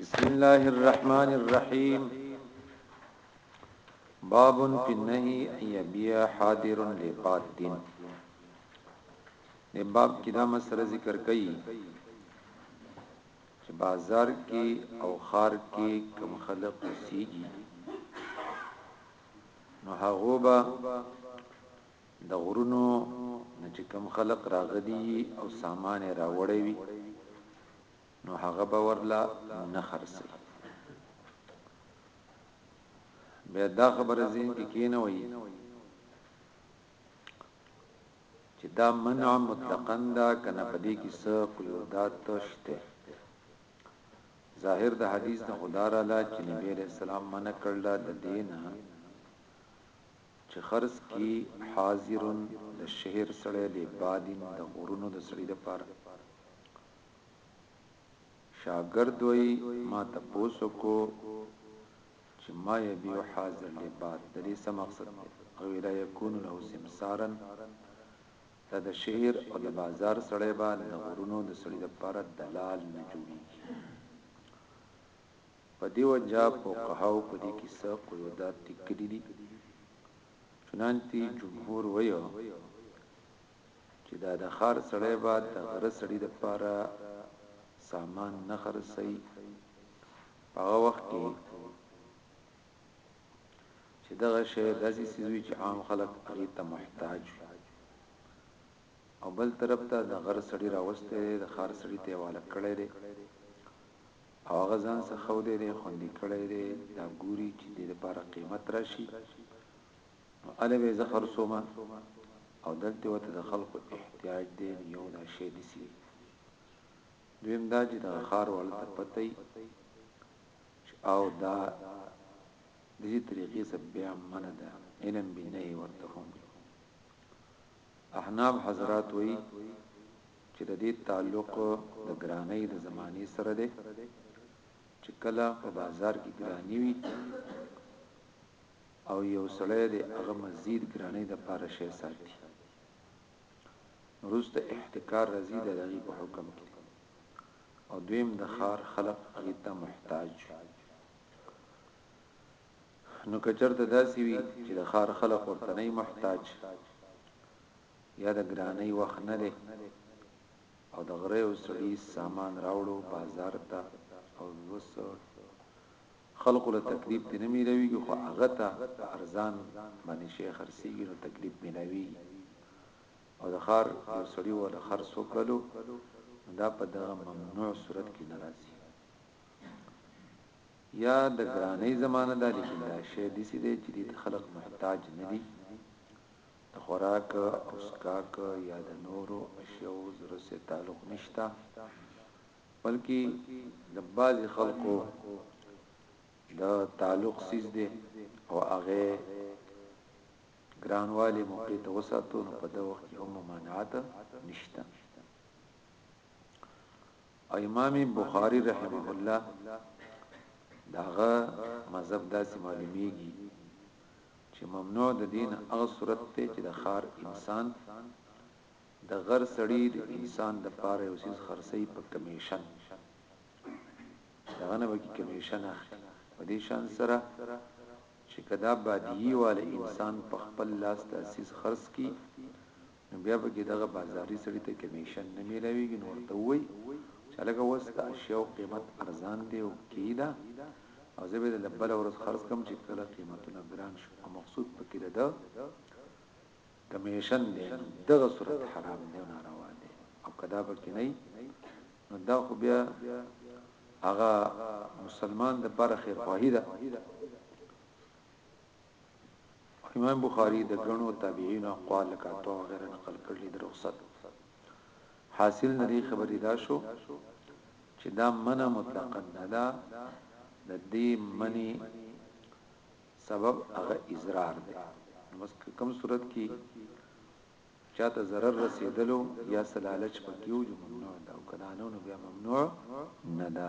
بسم الله الرحمن الرحيم باب في النهي ان يبيع حاضر لباد دين د باب کې دا مسله ذکر کړي چې بازار کې او خار کې کم خلق وسیږي نو هغه به د غرونو نه چې کوم خلق راغلي يي او سامان يې راوړی وي نو هغه به ورله نه خرڅوي بیا دا خبره زین کې کینه وي چې دا منع مطلقاً دا کنه پدې کې څه قیودات تشته ظاهر د حدیث د خدا را لا چې نبی رسول الله منع کړل د دینه چې خرس کي حاضر د شهر سړی دی بادین د غرونو د سړي لپاره شاګرد وایي ما تپوس وکړو چې ما یبیع حاضر لباد د دې څه مقصد دی هغه ویلا یکون له سمسارا دا د شهر او د بازار سړی به د غرونو د سړي لپاره دلال نه جوړیږي په دې وجه فقهاوو په دې کې څه قیودات لیکلي دي، چنانچه جمهور وایي چې دا د ښار سړی به د غره سړي لپاره سامان نه خرڅوي، په هغه وخت کې چې دغه شی داسې څیز وي چې عام خلک هغې ته محتاج وي او بل طرف ته د غر سړی راوستی دی، د ښار سړي ته یې حواله کړی دی او هغه ځان سره خودی دی خوندی کړی دی دا ګوری چی دی لپاره قیمت راشی نو اله به زه خرڅوم او دلته وته د خلکو احتیاج دی یو دا شی نسی دویم دا چې د خار وړل ته پته او دا د دې طریقې سره بیا منه ده علم بنه ورته هم احناب حضرات وی چې د دې تعلق د ګرانۍ د زمانې سره دی چې کله په بازار کې ګراني وي او یو سړی د هغه مزید ګرانۍ د پاره شی ساتي وروسته احتکار راځي د دغه په حکم کې او دویم د خار خلق هغه ته محتاج نو کچرته داسي وي چې د خار خلق ورته نه محتاج یا د ګرانۍ وخت نه دی او د غره یو سړي سامان راوړو بازار ته او وس خلقو له تکلیف دی نه میلاویږي خو هغه ته ارزان باندې شي خرسيږي نو تکلیف میلاویږي او د خار یو سړي ولا خر سوکړلو دا په دغه ممنوع صورت کې ناراضي یا د ګرانۍ زمانه ده لیکن دا شی دسی دی چې د خلق محتاج نه دي د خوراک او څښاک یا د نورو اشیاو ضرورت سره تعلق نشته بلکې د بعضې خلقو د تعلق څیز دی او هغه ګرانوالی موقع ته وساتو نو په د وخت کې هم ممانعات نشته او امام بخاری رحمه الله داغه مذهب داسې معلومیږي چې ممنوع د دې نه هغه صورت دی چې د ښار انسان د غر سړي د انسان د پاره یو څیز خرڅوي په کمیشن دغه نه وکي کمیشن اخلي په دې شان سره چې کدا بادیي والا انسان په خپل لاس د څیز خرڅ کی نو بیا پکې دغه بازاري سړي ته کمېشن نه میلاویږي نو ورته ووایي چې هلکه اوس د اشیاو قیمت ارزان دی او کیده او زه به د بله ورځ خرڅ کړم چې کله قیمتونه ګران شو او مقصود پکې د ده کمېشن دی نو دغه صورت حرام دی او ناروا دی او که دا پکې نه وي نو دا خو بیا هغه مسلمان دپاره خیرخواهي ده امام بخاری د ګڼو تابعینو اقوال لکه عطا وغیره نقل کړل د رخصت حاصل نه دی خبرې دا شو چې دا منع مطلقاً نه ده د دې منی سبب هغه اضرار دی بس کوم صورت کې چاته zarar رسیدلو یا سلالچ پکیو جو ممنوع ده او کدانو بیا ممنوع نه ده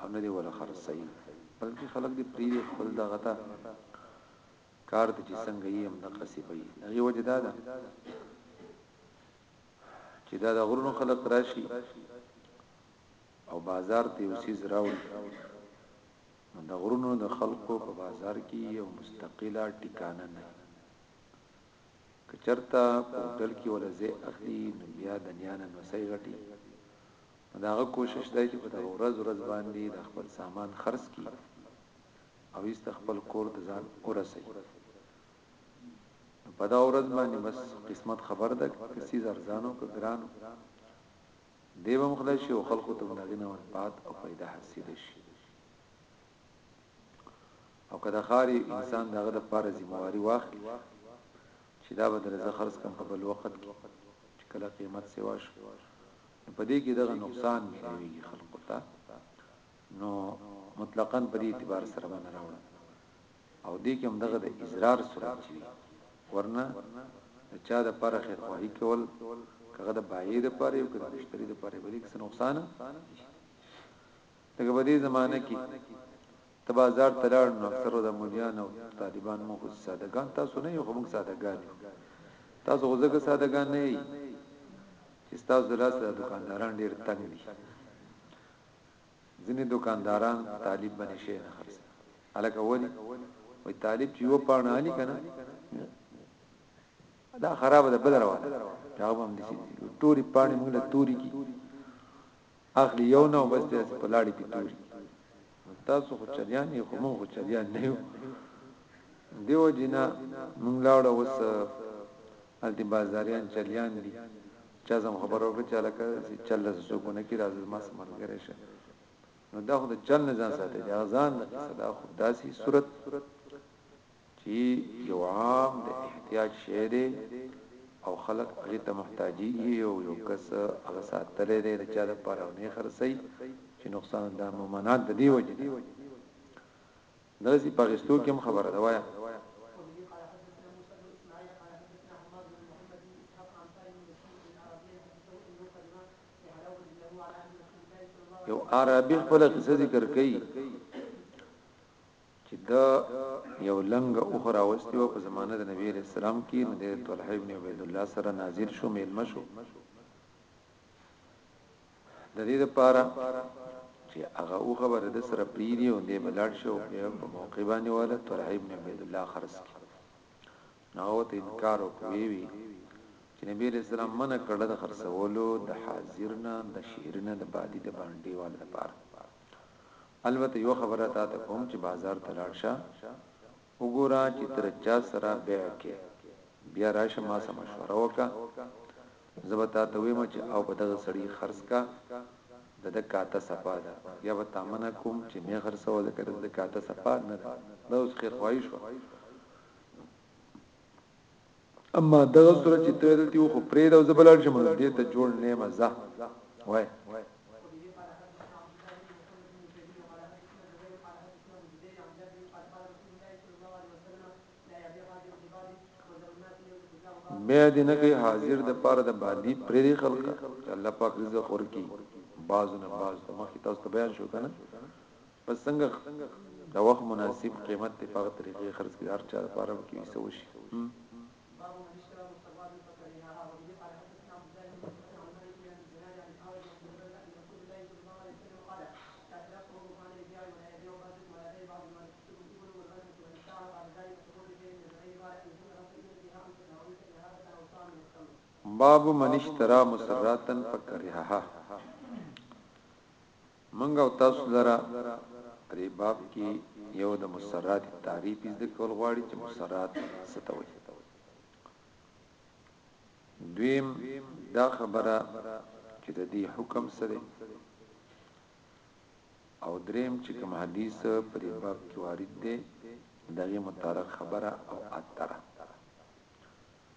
او نه دې ولا خرڅوي بلکې خلک دې پرېږدي خپل دغه ته کار ته چې څنګه یې هم دقسې به یې دغې وجه دا ده چې دا د غرونو خلک راشي او بازار ته یو سیز راوړي نو د غرونو د خلکو په بازار کې یو مستقله ټکانه نه کچرتا په هوټل کې ولزه اخلي نو بیا د نیانه نو سې غټي نو د هغه کوشش دی چې په دغه ورځ ورځ باندې د خپل سامان خرڅ کړي او ایست خپل کور د ځان ورسي په دا ورځ باندې بس قسمت خبر ده کسي زرزانو که ګرانو دیو مخله شي او خلکو ته دغینه ور پات او پیدا حاصل شي او کدا خاري انسان دغه د پاره ذمہواری واخلي چې دا بدل زخرس کم په بل وخت کې چې کله قیمت سیوا شو نو په دې کې دغه نقصان ملاويږي خلقو ته نو مطلقاً په دې اعتبار سره باندې راوړ او دې کې هم دغه د اضرار صورت وي ورنه چا د پر خیر خواهی کول کغه د بایې د پر یو کړه مشتری د پر بلې څه نقصان دغه په دې زمانه کې ته بازار ته لاړ نو اکثره دا موليان او طالبان مونږ خو ساده ګان تاسو نه يو خو مونږ ساده ګان يو تاسو خو ځکه ساده ګان نه يي چې تاسو د لاس د دکانداران ډېر تنګ دي ځینې دکانداران طالب باندې شي نه خرڅ الکه ولي وای طالب چې یو پانه علي کنه دا خراب ده بل روان دا هم دي ټوري پانه موږ له توري کی اخلي يو نه بس دې په لاړې کې توري تاسو خو چريان یې خو مونږ خو چريان نه یو دیو جنا مونږ لاړو وس الته بازاریان چلیان دي چا زم خبرو کې چاله کې چل زو کو نه کی راز ما سمر غره شه نو دا خو د چل نه ځان ساتي دا ځان صدا خداسي صورت چي یو عام د احتیاج شی دی او خلک هغه ته محتاجیږي او یو کس هغه ساتلی دی د چا لپاره او نه یې خرڅوي چي نقصان دا ممانعت د دې وجي نه دی دغسي په اخیستو کي هم خبره ده وایه. یو اعرابي خپله قصه ذکر کوي چې ده یو لنګه اوښه راوستې وه، په زمانه د نبي علیه السلام کې، نو دی د طلحه ابن عبید الله سره نازل شو، مېلمه شو، د دې لپاره چې هغه اوښه به د ده سره پرېږدي او دی به لاړ شي او بیا په موقع باندې وه له طلحه ابن عبید الله خرڅ کړي، نو هغه ورته انکار وکړ، ویې ویل چې نبي علیه السلام منع کړې ده د خرڅولو د حاضر نه، د شهري نه، د بادي، د بانډې والو لپاره. البته یوه خبره تاته کوم چې بازار ته لاړ شه وګوره چې تر چا سره بیع کې بیا راشه ما سره مشوره وکا زه به تاته ویم چې او په دغه سړی خرڅ کا د د کاته صفا ده یا به تامنه کوم چې می خرڅو ځکه د کاته صفا نه ده دا اوس خیر خوای شو اما دغه سره چې ته دلته خو پرې دا زبلړ شم نو دې ته جوړ نه مزه وای بیا دې نه کوي حاضر د پاره د باندې پرې خلک الله پاک رزق ورکي باز نه باز مخکې تاسو ته بیان شو کنه بس څنګه د وخت مناسب قیمت دی په هغه طریقه خرڅ کړي هر چا لپاره په کې څه وشي باب من اشترى مسراتن فكرهها موږ او تاسو لره په دې باب کې یو د مسرات تعریف زده کول غواړي چې مسرات څه ته وایي دویم دا خبره چې د دې حکم سره او دریم چې کوم حدیث په دې باب کې وارد دی دغه متعلق خبره او اتره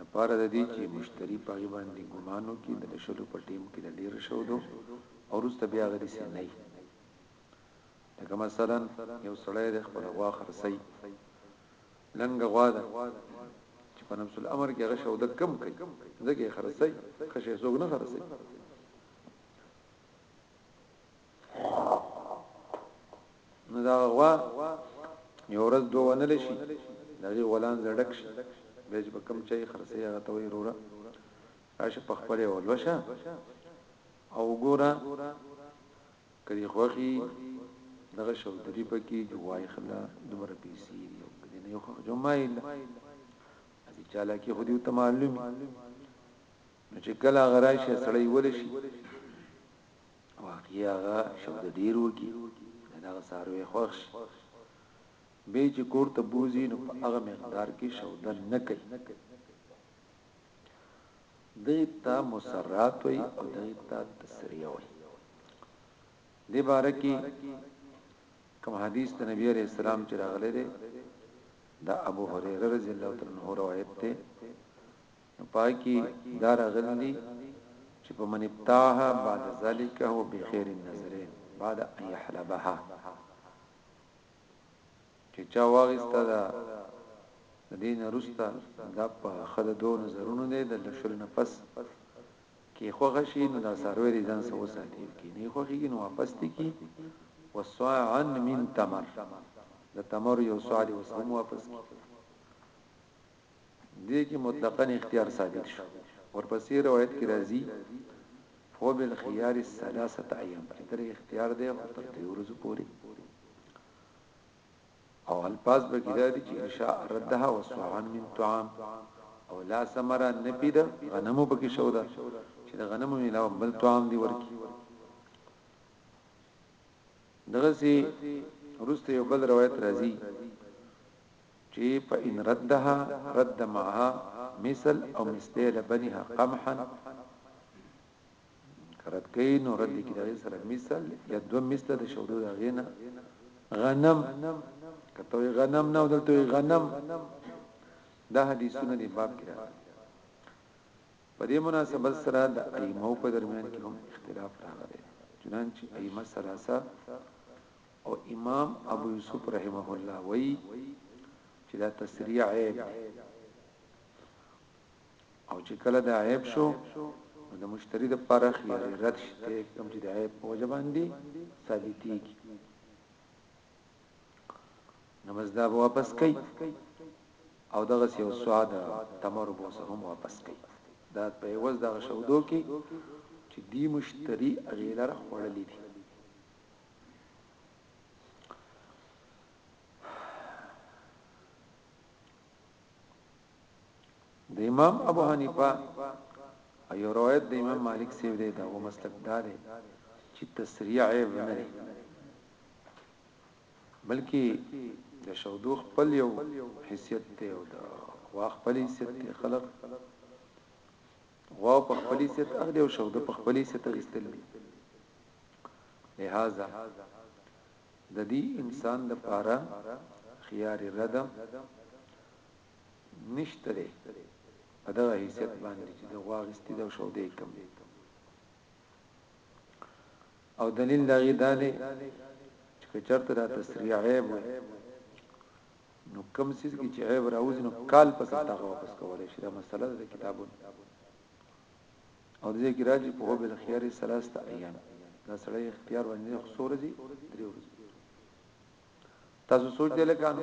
لپاره د دې چې مشتري په هغې باندې ګومان وکړي د لشلو په ټیم کې د ډېر شودو او وروسته بیا هغه داسې نه وي لکه مثلا یو سړی د خپل غوا خرڅي لنګه غوا ده چې په نفس الامر کې هغه شوده کم کوي ځکه خرڅي خشه زوګ نه خرڅي نو دا غوا یو ورځ دوه ونه لشي دغه غلان زړک شي بیج په کم چای خرسي هغه توي روره راشه په خپل ولوشه او ګوره کړي خوخي دغه شودري پکې جوای خلا دومره پیسې دی او کدی نه یو خو جمعایل دې چاله کې خو دې ته معلومي نو چې کله غرای شي سړی ولشي واقعی هغه شوده ډیر وکی د دغه څاروی خوښ شی بی چی کور ته بوزی نو په هغه مقدار کی شوده نه کئ دغی ته مسرات وی او دغی ته تسریه وی دی باره کی کوم حدیث ته نبی علیہ السلام چې راغلی دی دا ابو هريره رضی الله تعالی عنہ روایت ته نو په هغه کي دا راغلي دي چي په من ابتاها بعد ذلک هو بخير النظرين بعد ان يحلبها چي چا واغسته دا د دین رستا دا په خد دو نظرونو دی د لشل نفس کې خوغه شي نو دا سروي دي ځان سو ساتي کې نه خوخي نو واپس تي کی وصاعا من تمر د تمر یو سوال وسم واپس کی دې کې مطلقاً اختیار ثابت شو ورپسې روایت کې راځي فو بالخيار الثلاثه ايام چې تر اختیار دی خو تر دې ورځې پوري او الفاظ به کې دادي چې ان شاء ردها وسوعان من طعام او لا سمرا نبيد غنمو پکې شو دا چې د غنمو نه علاوه بل طعام دی ورکی دغه سي ورسته یو بل روایت راځي چي په ان ردها رد معها مثل او مثتيل بنها قمحا که رد کوي نو رد کي دغه سره مثل یا دو مثل د شودو د غینا غنم کته غنم نه دلته غنم دا حدیثونه دی باب کې راغلي په دې مناسبت سره د ائمه په درمیان کې هم اختلاف راغلی چنانچه ائمه ثلاثه او امام ابو یوسف رحمه الله وایي چې دا تسریع عیب دی او چې کله دا عیب شو د مشتری د پاره خیر رد شته کوم چې د عیب په وجه باندې ثابتېږي نو بس دا واپس کوي او دغه سیو سواد تمر بو سره هم واپس کوي دا په وځ دغه شودو کې چې دی مشتری غیلر خړلې دي د امام ابو حنیفه ایو روایت د امام مالک سیو دی دا و مسلک دا دی چې تسریع عیب نه دی بلکې د شودو خپل یو حیثیت دی او د واخ خپل حیثیت دی خلق غوا په خپل حیثیت اخلي او شوده په خپل حیثیت اخیستل دي لہذا د دې انسان د پاره خيار رد نشته ده په دغه حیثیت باندې چې د غوا غستی د شوده کم دي او دلیل دا غي دا دی چې چرته دا تسریع عیب وي نو کوم څیز کې چې عیب راوځي نو کال پس هغه واپس کولای شي دا مسله ده کتابونه او دې کې راځي په هو بل خيار ثلاثه ايام دا سړی اختیار باندې خسور دي درې ورځې تاسو سوچ دې لکانو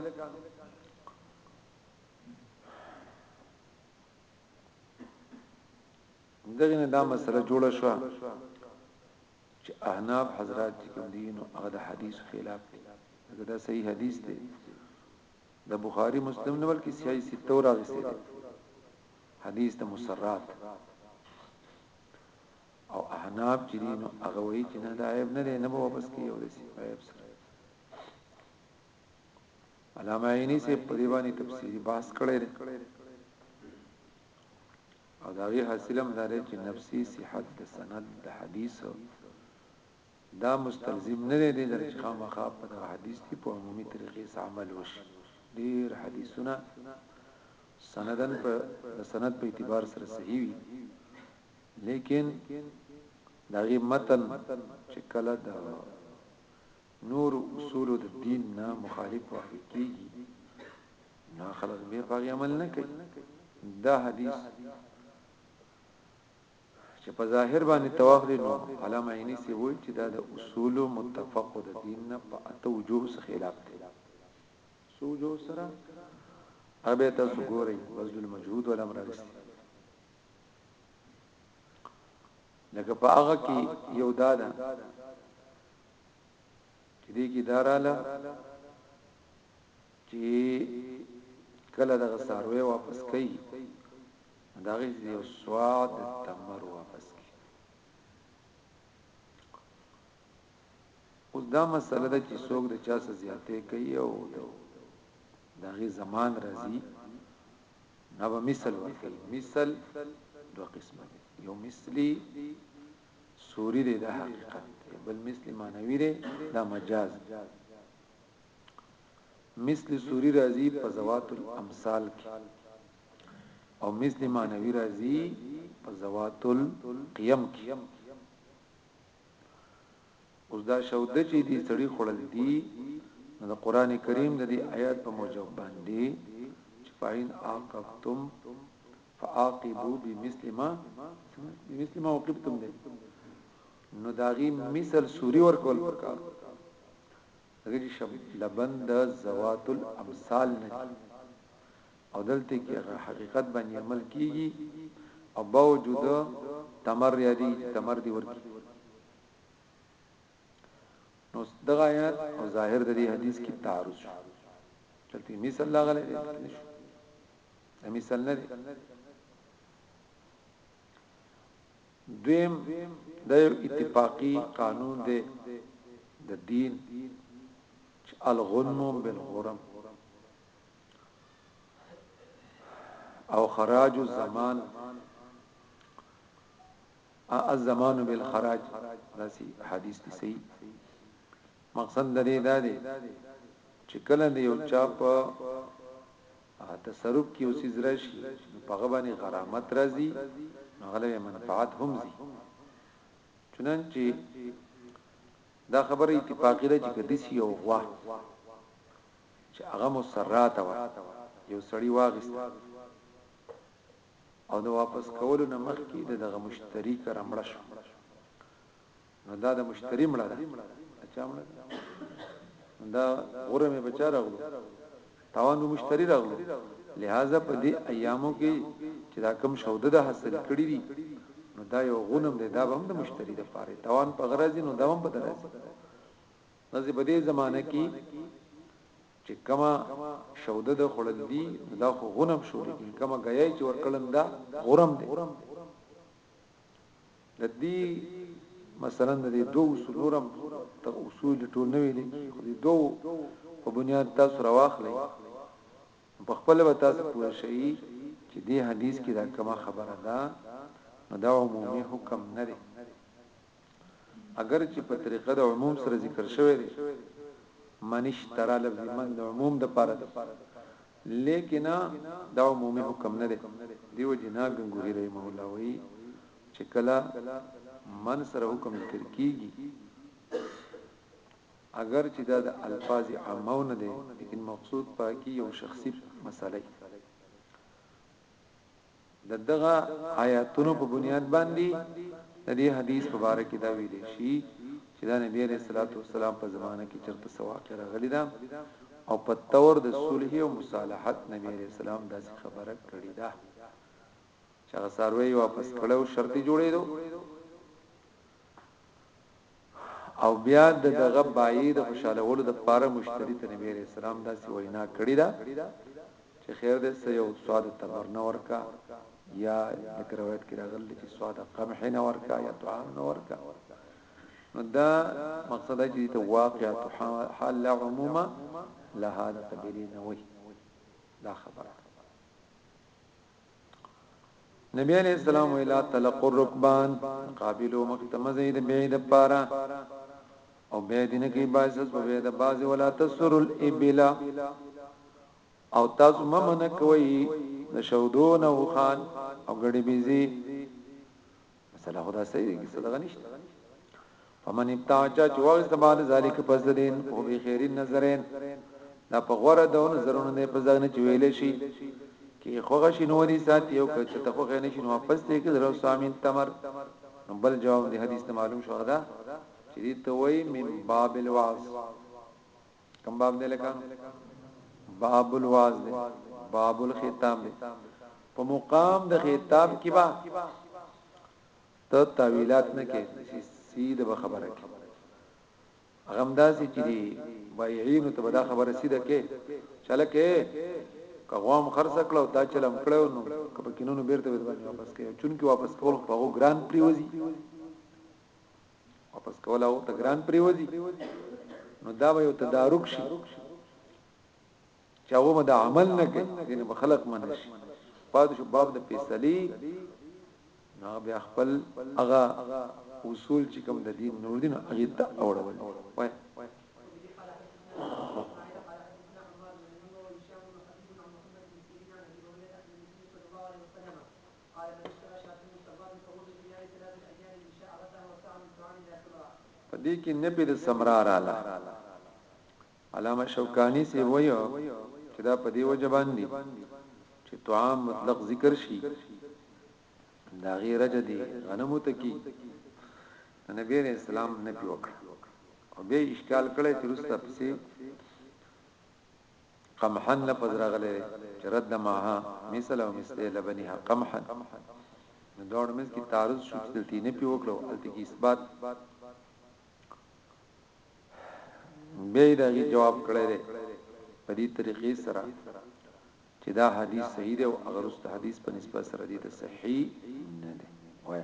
همدغې نه دا مسئله جوړه شوه چې احناف حضرات چې کوم دي نو هغه د حدیث خلاف دي ځکه دا صحیح حدیث دی د بخاری مسلم نه بلکې صحیح سته راغسته دی حدیث د مسرات او احناب چې دین هغه وایي چې نه دا عیب نه دی نه به واپس کیږي او د عیب سره علامه عینی سے په دی باندې تفسیری بحث کړی دی او د هغې حاصل هم دا دی چې نفسي صحت د سند د حدیث دا مستلزم نه دی دې لره چې خامخا په دغه حدیث دې په عمومي طریقې سره عمل وشي ډیر حدیثونه سندن په د سند په اعتبار سره صحیح وي لیکن دغه متن چې کله د نورو اصولو د دین نه مخالف واقع کیږي نه خلق به په عمل نه کوي دا حدیث چې په ظاهر باندې تواخلي نو علامه عینی سی وایي چې دا د اصول متفق د دین نه په اته وجوه څخه خلاف دی سوجو سره ابه تاسو ګورئ بذل المجهود ولا مرغس لکه په هغه کې یو دادا چې دې کې داراله چې کله دغه ساروي واپس کړي داغه دې سواد تمر واپس کړي اوس دا مسله ده چې څوک د چا څه زیاتې کوي او دغه زمان راځي نو مثال ورکړي مثال دوه قسمه یو مثلی سوري دی دا حقیقت دی بل مثل معنوي دی دا مجاز مثل سوري راځي په زوات الامثال کې او مثل معنوي راځي په زوات القيم کې اوس دا شوده چې دی سړی خوړل دي نو د قران کریم د دې آیات په موجب باندې چې فاین عاقبتم فعاقبوا بمثل ما بمثل ما عاقبتم دې نو داغي مثل سوري ور کول پکار دغه شب لبند زوات الامثال نه او دلته کې حقیقت باندې عمل کیږي او باوجود تمر یادی تمر دی ورکی نو دغه آیات او ظاهر د دې حدیث کې تعارض شو چلته مثال لاغله دې نشو دا مثال نه دی دویم د اتفاقی قانون دی د دین چې الغنم بالغرم او خراج الزمان الزمان بالخراج داسې حدیث دی صحیح مقصد درې دا دی چې کله دی یو چا په تصرف کې اوسې زراشي په غبانې غرامت راځي نو غلې منفعت هم زی چنانچه دا خبره اتفاقی ده چې کدی سی یو غوا چې هغه مسرات و یو سړی واغست او د واپس کولو نه مخکې د دغه مشتري کره مړه شو نو دا د مشتري مړه ده د چا مړه ده دا غره مې بچا راغلو تاوان به مشتري راغلو لہذا په دې ایامو کې چې دا کم شوده د حاصل کړی دي نو دا یو غنم دی دا به هم د مشتری د پاره توان په غرض نو دا هم په درځي نو په دې زمانه کې چې کومه شوده ده خوړل دي نو دا خو غنم شو لیکن کومه غیای چې ورکړن دا غرم دی د دې مثلا د دې دوه اصول نورم تر اصول ټول نه ویلي خو دې دوه په بنیاد تاسو راواخلئ په خپل به تاسو پوه شئ چې دې حدیث کې دا کومه خبره ده نو دا عمومي حکم نه دی اګر چې په طریقه د عموم سره ذکر شوی دی من اشترا لفظ من د عموم د پاره دی لیکن دا عمومي حکم نه دی دیو جنا غنګوهی رحم الله وی چې کله من سره حکم ذکر کیږي اگر چې دا د الفاظ عامونه دي لیکن مقصود پاکي یو شخصي مسله د دغه آیاتونو په بنیاد باندې د دې حدیث په باره کې دا ویل شي چې د نبی علیه الصلاة والسلام په زمانه کې چرته څه واقع راغلي ده او په تور د صلح او مصالحت نبی علیه السلام داسې خبره کړې ده چې هغه ساروی واپس کړو شرط جوړېدو او بیا د دغه بایعې د خوشحالولو د پاره مشتري ته نبي علیه السلام داسې وینا کړې ده چې خیر دی څه یو سواد تمر نه ورکا یا لکه روایت کې راغلی دی چې سواد قمح نه ورکا یا طعام نه ورکا نو دا مقصد دی چې ته واقعا حال لا عموما لها د قبیلې نه وي دا خبره نبی علیہ السلام ویلا تلق الرکبان قابلو مختمزی د بیع د پاره او بیع دینه کی باسس په بیع د باز ولا تسر الابل او تاسو ممنه کوي د شودون او خان او غړي بيزي مسله خدا صحیح دی کیسه دغه نشته فمن ابتاجا چې واغس د بعد ذالک پس د دین او به خیر نظرین دا په غوړه د نظرونو نه په ځګنه چې ویل شي کې خوغه شنو دي سات یو کته ته خوغه نه شنو واپس ته کې درو سامین تمر نو بل جواب دی حدیث ته معلوم شو دا چې دې ته وای من باب الوعظ کوم باب دی لکه باب الواز دی باب الخطاب دی په مقام د خطاب کې با ته تعویلات نه کې سید به خبره کې غمداسي چې دی بایعين ته دا خبره سیده کې چله کې کغوام خرڅ کړو دا چلم کړو نو کبه کینونو بیرته باندې واپس کې چون کې واپس کول په غو ګران پریوزي واپس کول او ته ګران پریوزي نو دا به یو تدارک شي چې هغه مده عمل نه کوي دین به خلق منه شي پاتې شو باب د فیصلی نو بیا خپل هغه اصول چې کوم د دین نور دین هغه ته اورول وای آیا د مشترک راتلونکي د طلبانو په کولو کې یا اعتراض الادیان ان شاء الله تعالی وسعا من قران الى صبرا. په دې کې نفي د صبرا رااله. علامه شوکاني صیب وایو چې دا په دې وجه باندې چې طعام مطلق ذکر شي دا غیر رجه دي غنمو ته کی نبی رسول الله نفي وکړ او به اشکال کړي چې رسته پسې قمحا لفظ راغلی دی چې رد معها مثل او مثله لبنها قمحا نو دوړ مز کی تعرض شو چې دلته نه پی وکړو الته کی اثبات به دا جواب کړی دی په دې طریقې سره چې دا حدیث صحیح دی او اگر است حدیث په نسبت سره دی ته صحیح نه دی وای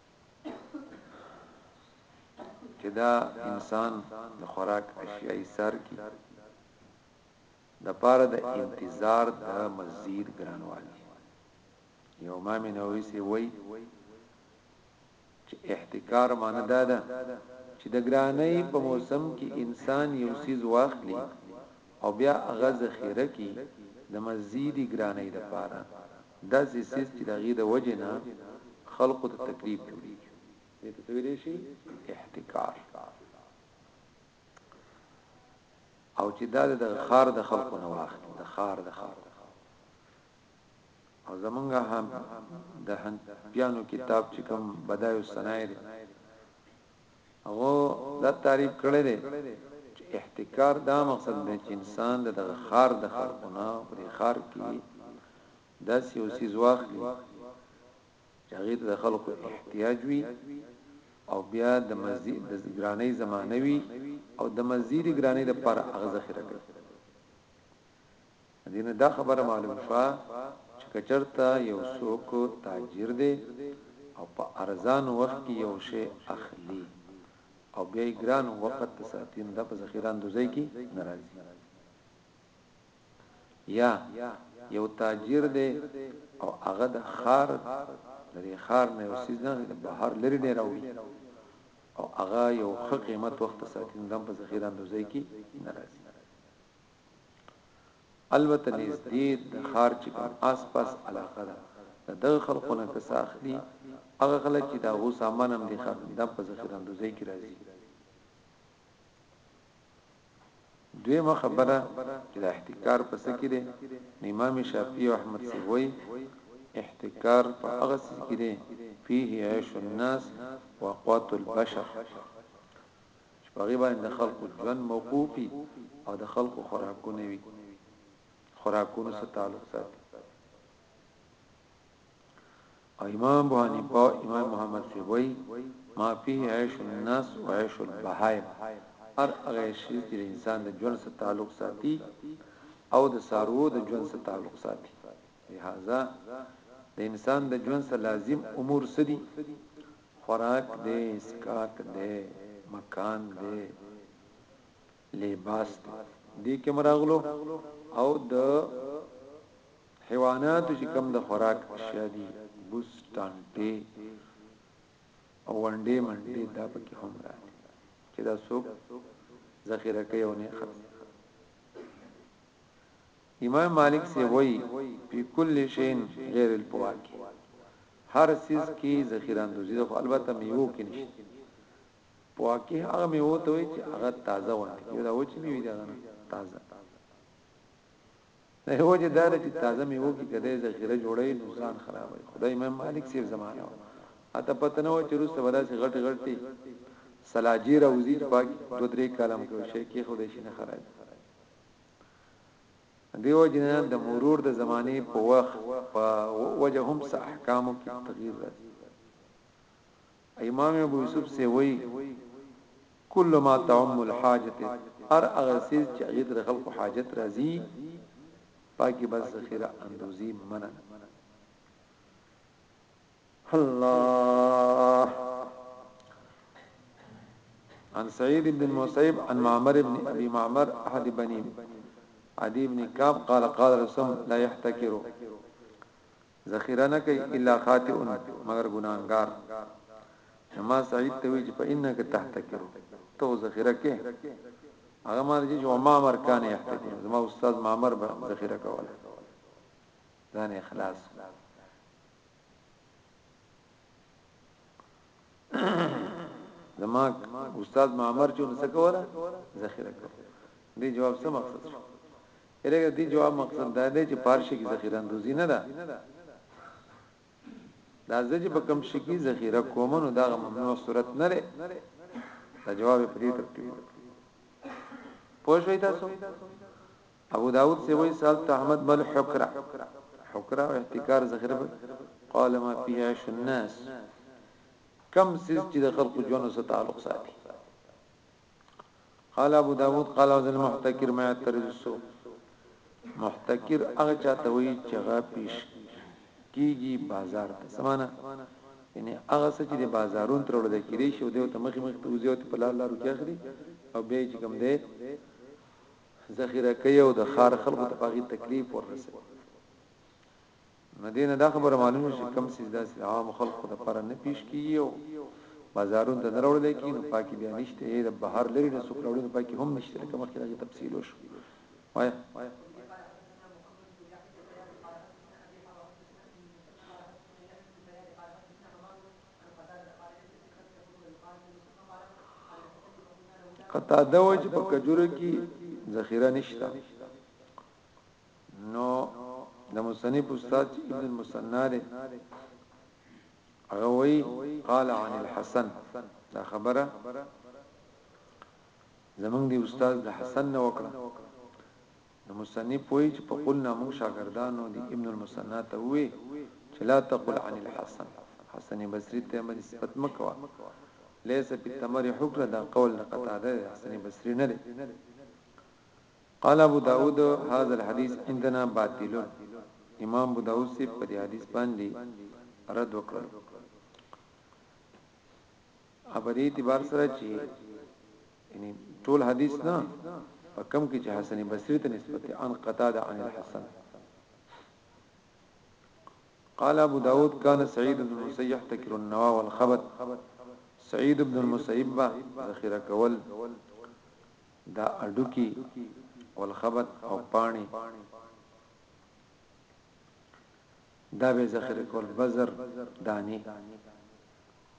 چې دا انسان د خوراک اشیاي سر کی د پاره د انتظار د مزید ګرانوالي یو امام نووي سی وای چې احتکار معنی دا ده چې د ګرانۍ په موسم کې انسان یو سیز واخلي او بیا هغه ذخیره کی د مزید ګرانۍ لپاره داسې څیز چې د هغې د وجې نه خلقو ته تکلیف جوړیږي دې ته څه ویلی شي احتکار او چې دا د خار د خلکو نه واخلي د خار د خلکو او زمونږه هم د هن پیانو کتاب چې کوم بدایو سنای هغه دا تعریف کړی دی چې احتکار دا مقصد دی چې انسان د دغه ښار د خلکو نه په دې ښار کې داسې یو څیز واخلي چې هغه ته د خلکو احتیاج وي او بیا د مزید د ګرانۍ زمانه وي او د مزید ګرانۍ د پر اغزخره کوي د دې نه دا خبره معلوم شوه چې که چرته یو څوک تاجر دی او په ارزان وخت کې یو شی اخلي او بیا یې ګران وخت ته ساتي نو دا په ذخیره اندوزۍ کې نه راځي یا یو تاجر دی او هغه د خار لري خار نه یو سیز نه د بهر لري نه راوړي او هغه یو خ قیمت وخت ساتین دم په ذخیره اندوزي کې ناراضي البته نږدې د ښار چې کوم آس پاس علاقه ده د دغه خلقو نه که څه اخلي هغه خلک چې د هغو سامان هم دې ښار دم په ذخیراندوزۍ کې راځي دویمه خبره چې د احتکار په سکه ده امام شافعي او احمد سی وای احتکار په هغه سکه ده فيه عيش الناس وقوت البشر چې په هغه باندې د خلکو ژوند موقوفي او د خلکو خوراکونه وي خوراکونو سره تعلق ساتي او امام ابو حنیفه امام محمد سی وای ما فيه عيش الناس وعيش البهائم هر هغه شی چې انسان د ژوند سره تعلق ساتي او د سارو د ژوند سره تعلق ساتي لہذا د انسان د ژوند سره لازم امور سدي خوراک دی څښاک دی مکان دی لباس دی دې کې مراغلو او د حیوانات چې کم د خوراک شادي بوس ټانټي او ونډې منډې دا پکې هم راځي چې دا څوک ذخیره کوي او نه خرڅ امام مالک صیب وایی فی کل شیء غیر الفواکه هر څیز کی ذخیره اندوزی ده خو البته میوو کی نشته فواکه هغه میوو ته وایی چی هغه تازه غونډه کی دا وچی میوی ده غنه تازه نه هو چې دار چې تازه میوو کی کده ذخیره جوړی نو ځان خرابای خدای امام مالک صیب زمانہ اته پته نه و چې روسه ودا سي غټ غټي سلاجی راوزی چې پاک دو درې کالم کې شي کې خدای شي نه خراب دیو جنا د مرور د زمانه په وخت په وجه هم څه احکام کې تغییر راځي امام ابو یوسف سی وی کل ما تعم الحاجت هر هغه سیز چې هغه د خلکو حاجت راځي پاکي بس ذخیره اندوزی منه الله عن سعيد بن المسيب عن معمر بن ابي معمر احد بني عدي بن كعب قال قال رسول لا يحتكر ذخيره نه کوي الا خاطئ مگر ګناګار ما سعيد ته وی چې فإنك تحتكر تو ذخيره کې هغه ما چې جو معمر کان يحتكر زما استاد معمر به ذخيره کوله ځان اخلاص زما استاد معمر چې نو څه کوله ذخیره کړ دې جواب څه مقصد شو هرګه دې جواب مقصد دا دی چې پارشي کې ذخیره اندوزی نه ده دا ځکه په کم شي کې ذخیره کوم نو دا ممنوع صورت نه لري دا جواب په دې ترتیب پوه شئ تاسو ابو داود سے وی سالت احمد مل حکرہ حکرہ او احتکار ذخیره په قال ما فيه عيش الناس کم سیز چې د خلق ژوند سره تعلق ساتي قال ابو داود قال وزن محتکر ما يعترض السوق محتکر هغه چاته وی چې هغه پیش کیږي بازار ته سمانه یعنی هغه څه چې د بازارونو تر وړاندې کیږي شو دیو ته مخې مخ ته وزیو ته په لار لارو کې اخلي او به چې کوم دی ذخیره کوي او د ښار خلکو ته په هغې تکلیف ور رسوي. له دې نه دا خبره معلومه شي چې کوم څیز داسې د عامو خلکو لپاره نه پېش کېږي او بازارونو ته نه راوړل کېږي نو په کې بیا نشته یې د بهر لرې نه څوک راوړي نو په کې هم نشته لکه مخکې راځي تفصیل وشو وایه قطاده وای چې په کجورو کې ذخیره نشته نو د مصنف استاد ابن المسناره هغه وی قال عن الحسن دا خبره زمنګ دی استاد د حسن نو وکړه نو مصنف وایي چې په قلنا موږ شاګردانو دي ابن المثنی ته ووي چې لا تقل عن الحسن حسن بصری ته مې نسبت مکوا ليس په تمر حکره دا قول د قتاده حسن بصری نه دی قال ابو داود هذا الحديث عندنا باطل امام ابو داود سی په دې حدیث باندې رد وکړ ابدی اعتبار سره چې یعنی ټول حدیث نه په کم کې چې حسن بصری ته نسبت ان قتاده عن الحسن قال ابو داود كان سعيد بن المسيب يحتكر النوا والخبت سعيد بن المسيب ذخيره کول دا اډوکی والخبت او پانی دا به ذخیره کول بزر دانی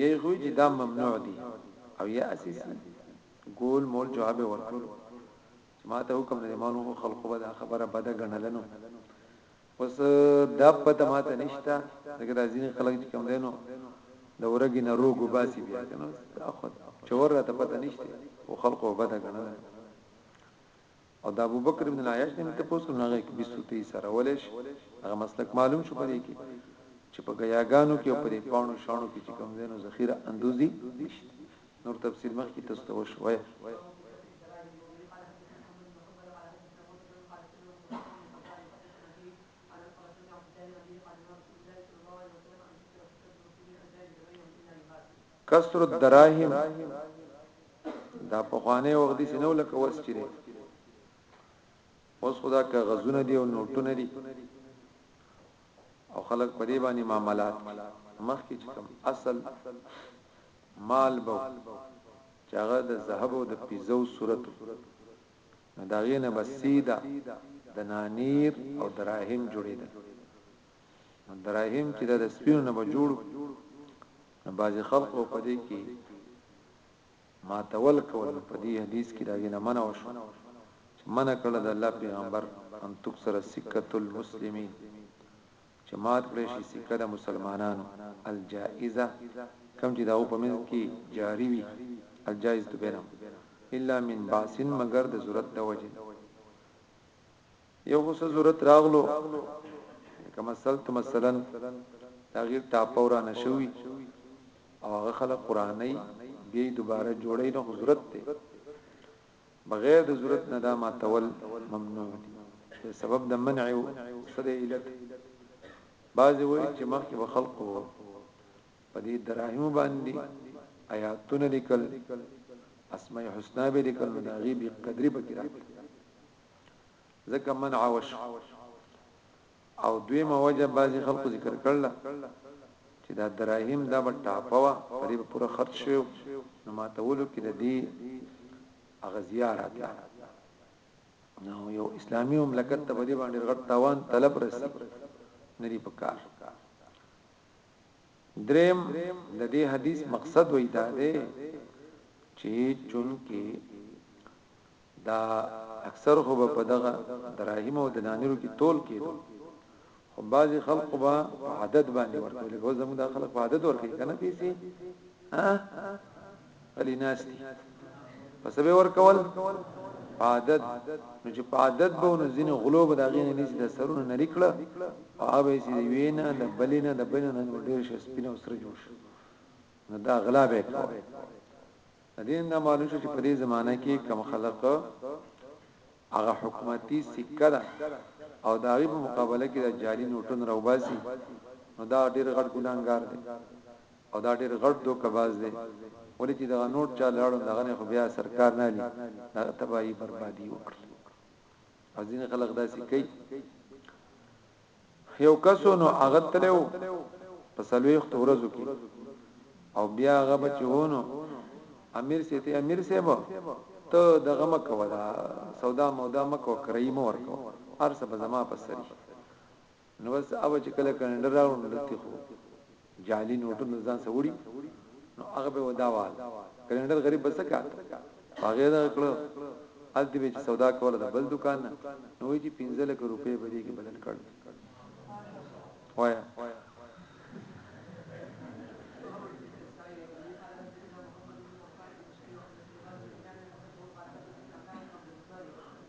یی ښوی چی دا ممنوع دی او یا اسیسی ګول مول جواب یی ورکړلو چی ماته حکم نه دی ما نورو خلقو به دا خبره بده ګڼله نو اوس دا پته ماته نشته دغه د ځینې خلک چې کوم دینو د ورګي نه روغ وباسي بیا کنه دا خو چور راته پته نشته او خلقو بده غنل او د ابوبکر ابن العیاش نه مې تپوس کړو نو هغه کې بیست ته ایسارولی شي هغه مسلک معلوم شو په دې کې چې په ګیاګانو کې او په دې پاڼو شاڼو کې چې کوم ځای نو ذخیره اندوزي نشته نور تفصیل مخکې تاسو ته وشوه کسر الدراهم دا په خوانه وخت دي سينو لکه وس چي دي اوس خدا که غزونه دي او نوټونه دي او خلک په دې باندې معاملات مخکې چې کوم اصل مال بو چې هغه د ذهب او د پیزو صورت نو دا غینه بسیدا د نانیر او دراهم جوړیدل دراهم چې د سپینو نه به جوړ نو بعضی خلق او پدې کې ما تول کول په دې حدیث کې دا غنه منع وشو چې منع کړل د الله پیغمبر ان تکسر سکه المسلمین چې مات کړی شي سکه د مسلمانانو الجائزه کم چې دا او پمن کې جاری وي الجائز تو بینم الا من باسن مگر د ضرورت د وجه یو خو څه ضرورت راغلو که مثلا ته مثلا تغییر ټاپه ورانه شوی او هغه خلک قرانای بیا دوباره جوړی نه ضرورت دی بغیر د ضرورت نه دا ما تول ممنوع دی په سبب د منع او صد علت بعض وایي چې مخکې به خلقو په دې دراهم باندې آیاتونه لیکل اسماء الحسنا به لیکل دا غیبی قدرې پکې راځي ځکه منع وشو او دویمه وجه بعضی خلکو ذکر کړل چې دا دراهم دا به ټاپه وا پرې به پوره خرج شو نو ماتولو کې د دې اغزیا راتله نو یو اسلامی مملکت ته باندې باندې غټ تاوان طلب رسی نری پکار دریم د دې حدیث مقصد وای دا دی چې چون کې دا اکثر خو به په دغه دراهیمو او دنانیرو کې تول کېدو، خو بعضې خلقو به په عدد باندې ورکوي، لکه اوس زموږ دا خلق په عدد ورکوي که نه پیسې، ها، غلي ناست دي، په څه به یې ورکول؟ په عدد، نو چې په عدد به و، نو ځینې غلو به د هغې نه نیسي، دا سرونه نري کړه او هغه به یې چې د یوې نه، د بلې نه، د بلې نه، نه به ډېر شی سپین او سره جوړ شي، نو دا غلا به یې کوله. د دې نه معلوم شو چې په دې زمانه کې کم خلق هغه حکومتي سکه ده او دا غي په مقابله کې د جعلي نوټون روباسي نو دا ډیر غټ ګناګار دی او دا ډیر غټ دوکباز دی ولې چې دا نوټ چا لاړو دغه نه خو بیا سرکار نه لې دا تباہي بربادي وکړي ازین خلق داسې کوي یو کسو نو هغه تلو په سلويخت ورځو کې او بیا هغه بچونو امیر سي ته امیر سي بو ته دغه مکو دا سودا مودا مکو کرای مو ورکو ارسه به زما په سری نو بس اوبه چې کله کلندر راوړل دلته خو جعلی نوټونه ځان سوړي نو هغه به وداوال کلندر غریب بس کار هغه دا کړو الته به چې سودا کوله د بل دکان نو وی چې 15 لک روپې به دې کې بدل کړ وایا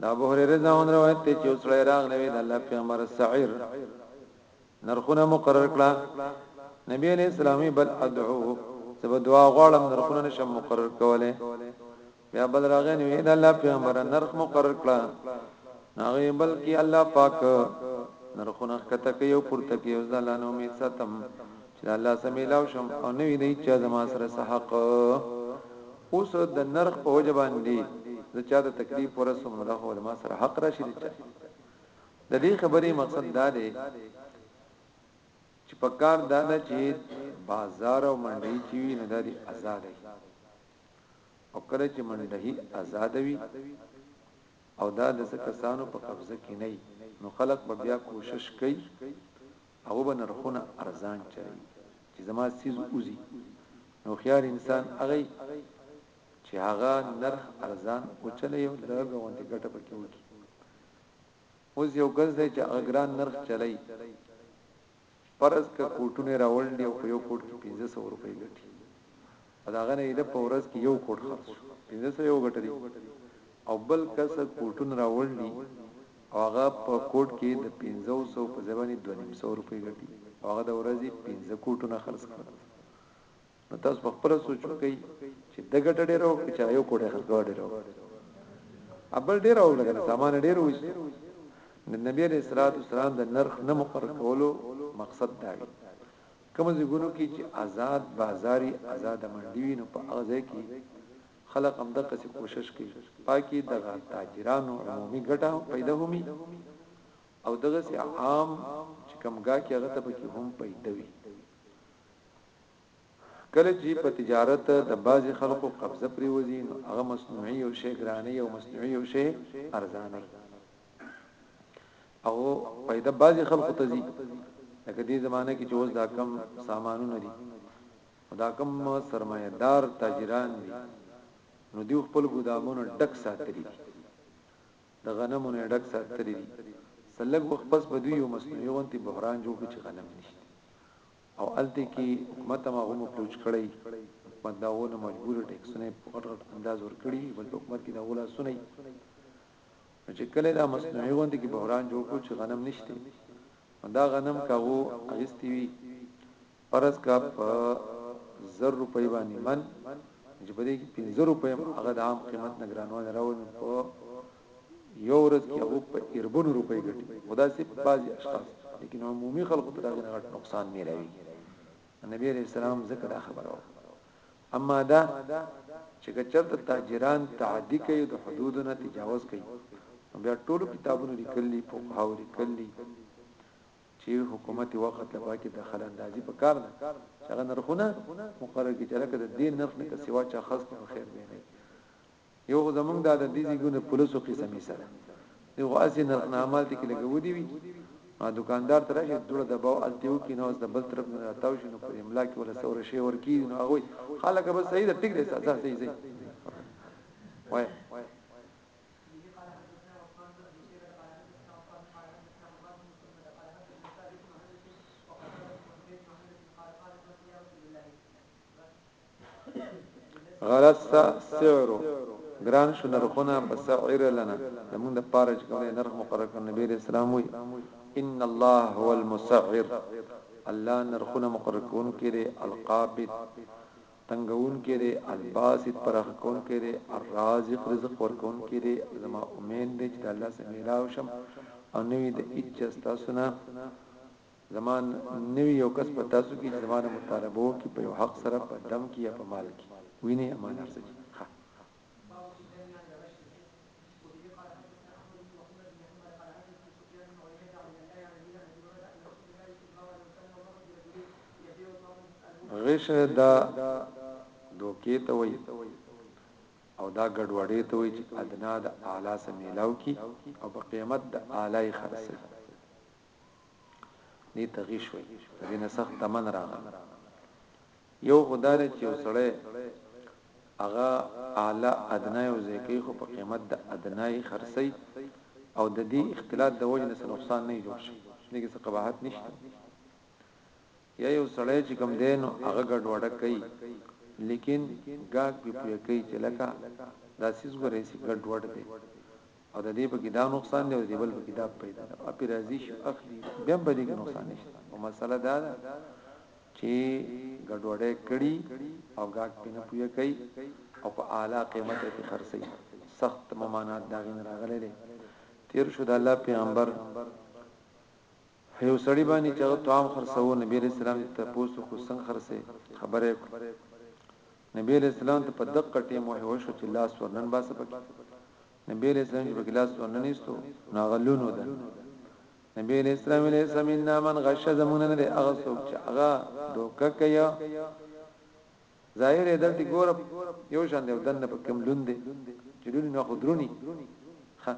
د ابو هريره رضی الله عنه روایت ته چې یو سړی راغلی وي د الله پیغمبر سعیر نرخونه مقرر کړه نبی علیہ السلام بل ادعو سبا دعا غواړم نرخونه نشم مقرر کوله بیا بل راغی نو د الله پیغمبر نرخ مقرر کړه ناغي بلکې الله پاک نرخونه کته کوي او پورته کوي ځلانو می ستم چې د الله سره ملاو شم او نوی د هیچا زما سره څه حق اوس د نرخ په وجه باندې زه چا ته تکلیف ورسوم نو دا خو ما سره حق راشي د چا د دې خبرې مقصد دا دی چې په کار دا ده چې بازار او منډي چې وي نه داري آزاد وي او کله چې منډهي آزاد وي او دا د کسانو په قبضه کې نه نو خلق به بیا کوشش کوي هغه به نرخونه ارزان چری چی زما څیز اوزی نو هوښیار انسان هغه یی چی هغه نرخ ارزان اوچلی او لږ غونتی ګټه پکی وکی اوس یو ګز دی چی هغه ګران نرخ چلی فرض که کوټونه راوړلی او په یو کوټ کی 1500 روپی ګټی او د هغه نه یې د په ورځ کې یو کوټ خرڅ شو، پنځه سوه یې وګټلې او بل کس کوټونه راوړل دي او هغه په کوټ کې د پنځو سوو په ځای باندې دوه نیم سوه روپۍ ګټي او هغه د ورځې پنځه کوټونه خرڅ کړل، نو تاسو په خپله سوچ وکړئ چې ده ګټه ډېره وکړه چې هغه یو کوټ یې خرڅ کړ ډېره وکړه، او بل ډېره وکړه که نه سامان یې ډېر وویستو، نو د نبي علیه السلام د نرخ نه مقرر کولو مقصد دا وي. کومو ځيګونو کې چې ازاد بازار وي، ازاده منډي وي نو په هغه ځای کې خلک هم دقسې کوشش کوي پاکې دغه تاجرانو عمومي ګټه پيده هم وي او دغسې عام چې کوم ګاکې هغه ته پکې هم پيده وي. کله چې په تجارت د بعضې خلکو قبضه پرېوځي نو هغه مصنوعي يو شی ګرانوي او مصنوعي يو شی ارزانوي او پیدا بعضی خلکو ته دي لکه دې زمانه کې چې اوس دا کم سامانونه دي دا کم سرمایه دار تاجران دي نو دیو خپل ګدامونه ډک ساتلي دي د غنمونو ډک ساتلي دي سلګ وخت پس په دوی یو مصنوعي غونتی بحران جوړ کړي چې غنم نشته او الته کې حکومت ما هم پلوچ کړی حکومت داونه مجبور ټیکسونه په غټ غټ انداز ور کړی بلکې حکومت کې دا ولا سنئ نو چې کله دا مصنوعي غوندې کې بحران جوړ کړو چې غنم نشته دا غنم کاغو اغستی وي فرض کا په زر روپۍ باندې من چې په دې کې 15 روپۍ هغه د عام قیمت نه ګرانوانه راوړي په یو ورځ کې هغه په اربن روپۍ ګټي خدا سي په بعضي اشخاص لیکن عمومي خلکو ته دا غټ نقصان ملوي نبی عليه السلام ذکر خبره وکړه اما دا چې که چرته تاجران تعدی کوي د حدودو نه تجاوز کوي نو بیا ټولو کتابونو لیکلي فقهاو لیکلي چې حکومت وخت لپاره کې دخل اندازي په کار ده چې هغه نرخونه مقرر کړي چې لکه د دې نرخ نه سیوا چا خاص په خیر به نه یو خو زمونږ دا د دې زیګون د پولیسو قصه میسه ده دی خو اسی نرخنامه ته کې لګو دی وي دکاندار تر شي دوړه د باو التیو کې نو د بل طرف نه تاو شنو پر املا کې ولا سور شي ور کې نو هغه خلک بس صحیح ده ټیک ده ځه صحیح صحیح وای غلط سا سعر ګران شو نرخونه بسعر لنا زمون د پاره چې کومه نرخ مقرر کړ نبی رسول الله وی ان الله هو المسعر الله نرخونه مقرر کون کړي القابض تنگون کړي الباسط پرخ کون کړي الرازق رزق ور کون کړي زما امید دې چې الله سمې لاو شم او نوې د اچ تاسو نه زما نه وي یو کس په تاسو کې چې زما نه مطالبه وکړي په یو حق سره په دم کې یا په مال کې ویني امان ارزه کې ښه غش دا دوکې ته وي او دا ګډوډې ته وي چې ادنا د اعلی سمېلاو کی او په قیمت د اعلی خرڅي دې تغي شوي دې نه سخت تمن راغ یو خدار چې وسړی اغا اعلی ادنای او زیکی خو په قیمت د ادنای خرسي او د دې اختلاط د وجه نه نقصان نه جوړ شي دغه څه قباحت نشته یا یو سړی چې کم دین هغه ګډ وډه کوي لیکن گاګ په پوی کوي چې لکه دا سیس غره سي ګډ وډ دی او د دې په کې دا نقصان دی او دې بل په کې دا پیدا ده او په راضي شو اخلي بیا به دې کې نقصان نشته او مسله دا ده چې ګډوډه کړي او غاک پنه پوي کوي او په اعلی قیمت کې خرڅي سخت ممانات دا غین راغلي دي تیر شو د الله پیغمبر په یو سړي باندې چې هغه طعام خرڅاوه، نبي علیه السلام دې تپوس وکړو څنګه خرڅوې؟ خبره یې کړو. نبي علیه السلام ته په دقه ټیم وحی وشو چې لاس ورنن باسه پکې. نبي علیه السلام چې پکې لاس ورنن ایستو نو هغه لون ودان. نبي علیه السلام ویل لیس منا من غش زمونږ نه دی هغه څوک چې هغه دوکه کوي. ظاهر یې دلته ګورم یو شان دی او دنه په کوم لون دی چې لونی نه خو درونی ها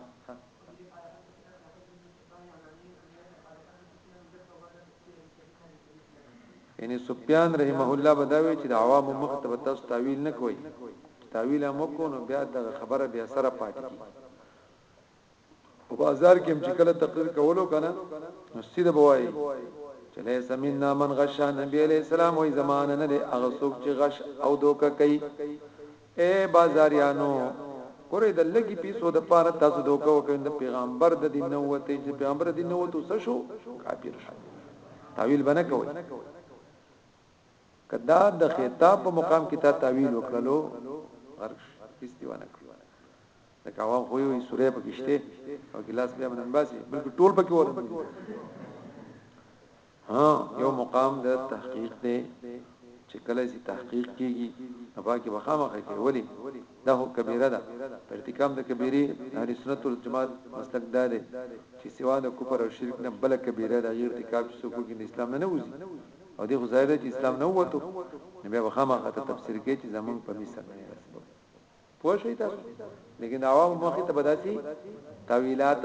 یعنی سفیان رحمه الله بداوی چې د عوام مخ ته تاسو تعویل نه کوي تعویل هم وکړو بیا د خبره بیا سره پاتې کی په بازار کې چې کله تقریر کولو کنه نو سید بوای چې له سمنا من غشا نبی علیہ السلام وې زمانه نه هغه څوک چې غش او دوکه کوي اے بازاریانو ګوره د لګي پیسو د پاره تاسو دوکه وکړئ د پیغمبر د دین نوته چې پیغمبر د دین نوته څه شو کافر شو تعویل بنه کوي کدا د خطاب په مقام کې تا تعویل وکړلو غرق استیوانه کړو دا کاوان خو یو سورې پکې شته او ګلاس بیا منن باسي بلکې ټول پکې ور ها یو مقام د تحقیق دی چې کله چې تحقیق کیږي ابا کې بخامه کوي ولی دا هو کبیره ده ارتکاب د کبیره اهل سنت والجماعت مسلک دا دی چې سوا د کفر او شرک نه بل کبیره ده غیر ارتکاب چې څوک کې اسلام نه وځي او دی خو ظاهر چې اسلام نه وته نو بیا بخامه ته تفسیر کوي چې زمون په مثال نه پوه شئ تاسو لیکن دا عوام مخه ته بداسي تعویلات